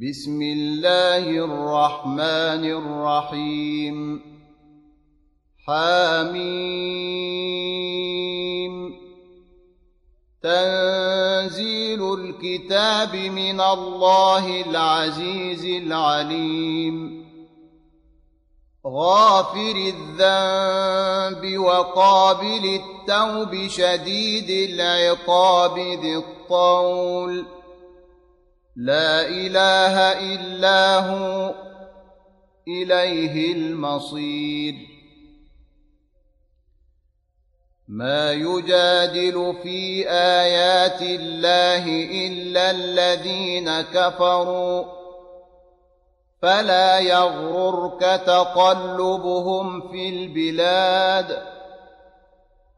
بسم الله الرحمن الرحيم. حميم. تنزيل الكتاب من الله العزيز العليم. غافر الذنب وقابل التوب شديد العقاب ذي الطول. لا إله إلا هو إليه المصير. ما يجادل في آيات الله إلا الذين كفروا فلا يغررك تقلبهم في البلاد.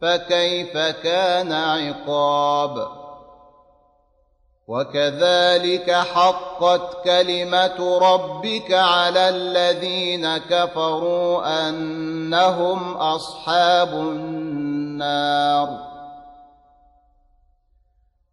فكيف كان عقاب؟ وكذلك حقت كلمة ربك على الذين كفروا أنهم أصحاب النار.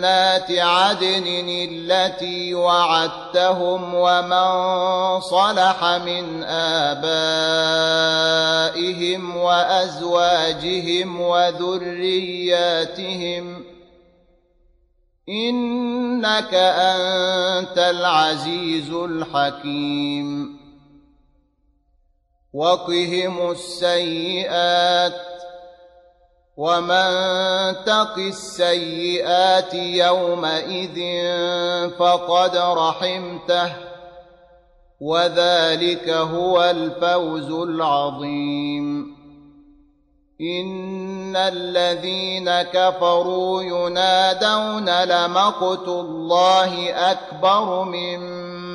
جنات عدن التي وعدتهم ومن صلح من آبائهم وأزواجهم وذرياتهم إنك أنت العزيز الحكيم وقهم السيئات ومن تق السيئات يومئذ فقد رحمته وذلك هو الفوز العظيم ان الذين كفروا ينادون لمقت الله اكبر من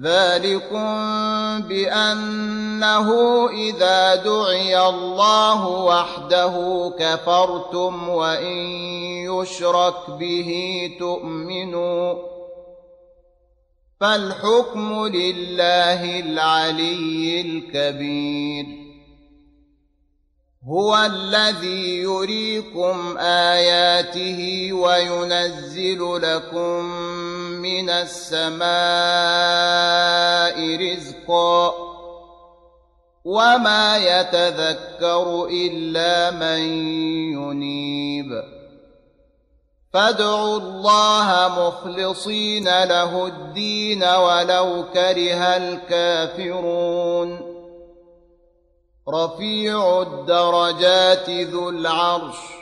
ذلكم بانه اذا دعي الله وحده كفرتم وان يشرك به تؤمنوا فالحكم لله العلي الكبير هو الذي يريكم اياته وينزل لكم من السماء رزقا وما يتذكر إلا من ينيب. فادعوا الله مخلصين له الدين ولو كره الكافرون. رفيع الدرجات ذو العرش.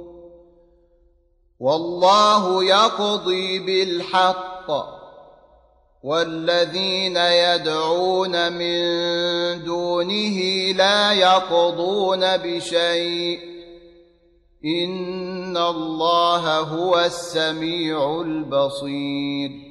والله يقضي بالحق والذين يدعون من دونه لا يقضون بشيء إن الله هو السميع البصير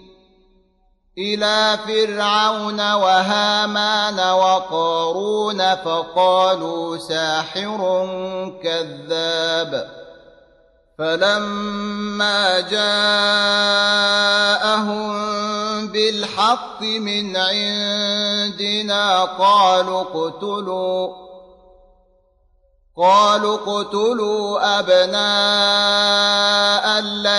إلى فرعون وهامان وقارون فقالوا ساحر كذاب. فلما جاءهم بالحق من عندنا قالوا اقتلوا قالوا اقتلوا ابناء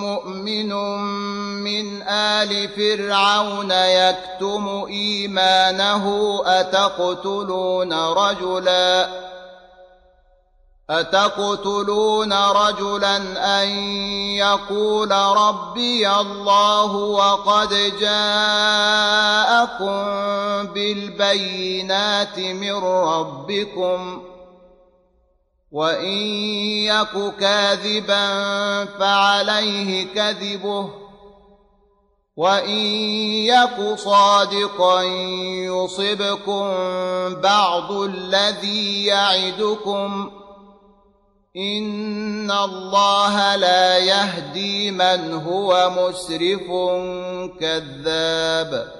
مؤمن من آل فرعون يكتم إيمانه أتقتلون رجلا أتقتلون رجلا أن يقول ربي الله وقد جاءكم بالبينات من ربكم وان يك كاذبا فعليه كذبه وان يك صادقا يصبكم بعض الذي يعدكم ان الله لا يهدي من هو مسرف كذاب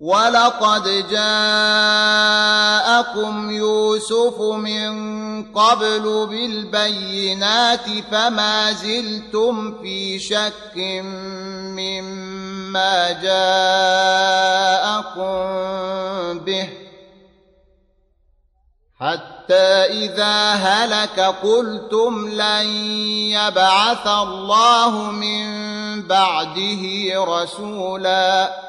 ولقد جاءكم يوسف من قبل بالبينات فما زلتم في شك مما جاءكم به حتى إذا هلك قلتم لن يبعث الله من بعده رسولا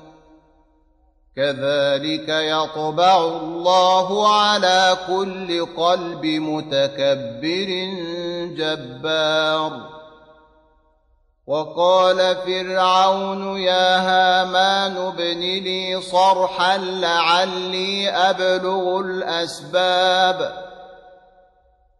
كذلك يطبع الله على كل قلب متكبر جبار. وقال فرعون يا هامان ابن لي صرحا لعلي أبلغ الأسباب.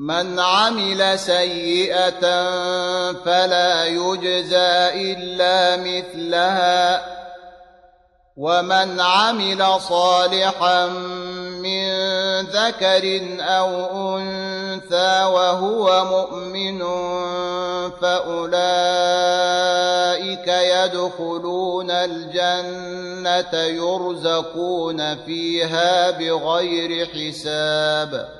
من عمل سيئة فلا يجزى إلا مثلها. ومن عمل صالحا من ذكر أو أنثى وهو مؤمن فأولئك يدخلون الجنة يرزقون فيها بغير حساب.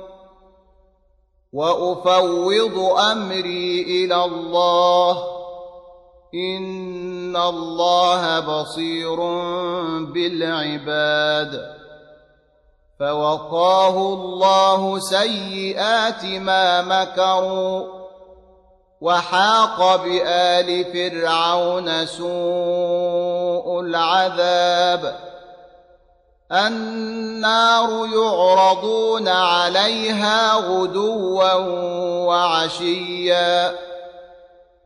وأفوض أمري إلى الله. إن الله بصير بالعباد. فوقاه الله سيئات ما مكروا. وحاق بآل فرعون سوء العذاب. النار يعرضون عليها غدوا وعشيا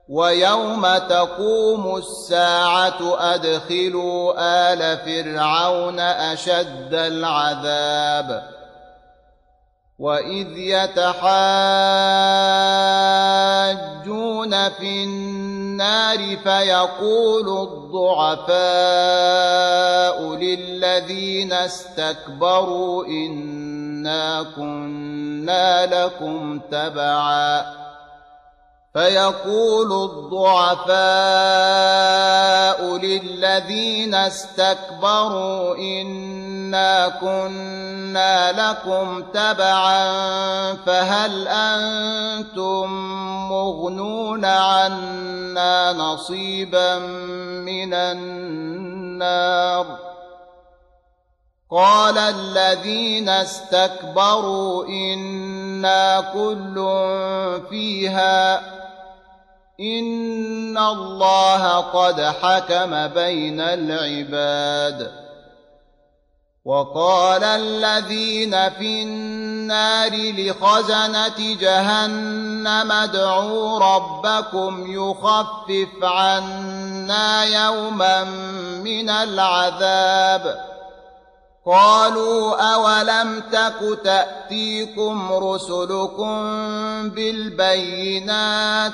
ويوم تقوم الساعة أدخلوا آل فرعون أشد العذاب وإذ يتحاجون في النار فيقول الضعفاء للذين استكبروا إنا كنا لكم تبعاً فيقول الضعفاء للذين استكبروا انا كنا لكم تبعا فهل أنتم مغنون عنا نصيبا من النار قال الذين استكبروا أنا كل فيها ان الله قد حكم بين العباد وقال الذين في النار لخزنه جهنم ادعوا ربكم يخفف عنا يوما من العذاب قالوا اولم تك تاتيكم رسلكم بالبينات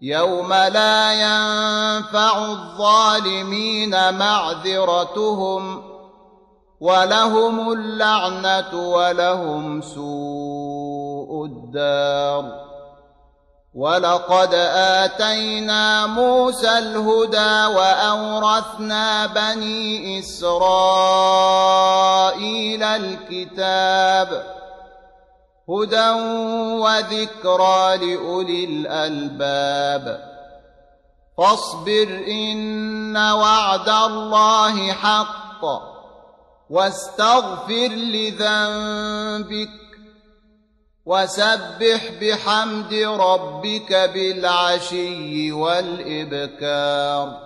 يوم لا ينفع الظالمين معذرتهم ولهم اللعنه ولهم سوء الدار ولقد اتينا موسى الهدى واورثنا بني اسرائيل الكتاب هدى وذكرى لأولي الألباب. فاصبر إن وعد الله حق واستغفر لذنبك وسبح بحمد ربك بالعشي والإبكار.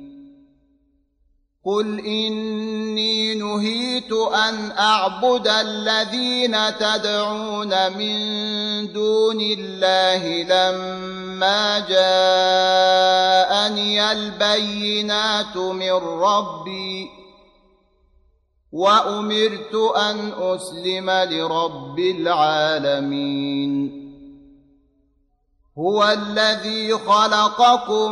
قل اني نهيت ان اعبد الذين تدعون من دون الله لما جاءني البينات من ربي وامرت ان اسلم لرب العالمين هو الذي خلقكم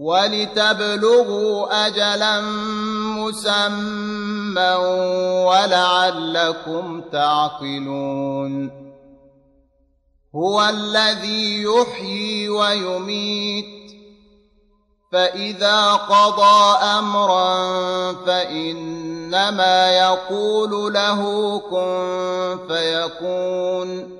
ولتبلغوا اجلا مسمى ولعلكم تعقلون. هو الذي يحيي ويميت فإذا قضى امرا فإنما يقول له كن فيكون.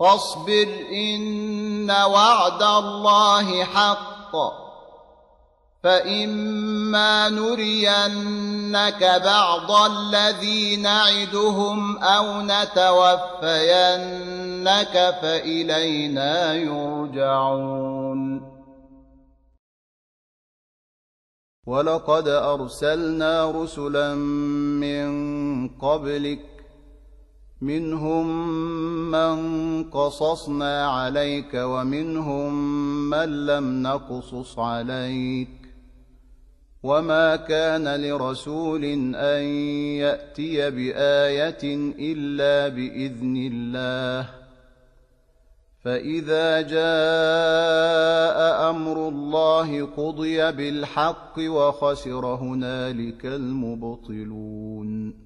فاصبر إن وعد الله حق. فإما نرينك بعض الذي نعدهم أو نتوفينك فإلينا يرجعون. ولقد أرسلنا رسلا من قبلك منهم من قصصنا عليك ومنهم من لم نقصص عليك وما كان لرسول أن يأتي بآية إلا بإذن الله فإذا جاء أمر الله قضي بالحق وخسر هنالك المبطلون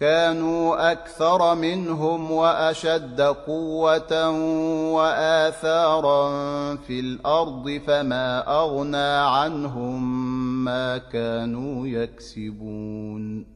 كانوا أكثر منهم وأشد قوة وآثارا في الأرض فما أغنى عنهم ما كانوا يكسبون.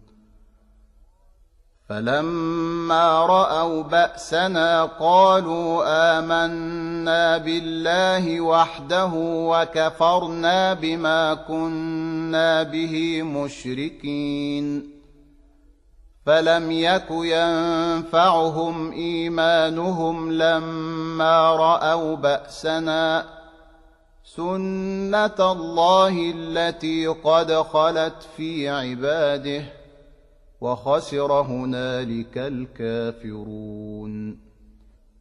فلما رأوا بأسنا قالوا آمنا بالله وحده وكفرنا بما كنا به مشركين. فلم يك ينفعهم إيمانهم لما رأوا بأسنا. سنة الله التي قد خلت في عباده. وخسر هنالك الكافرون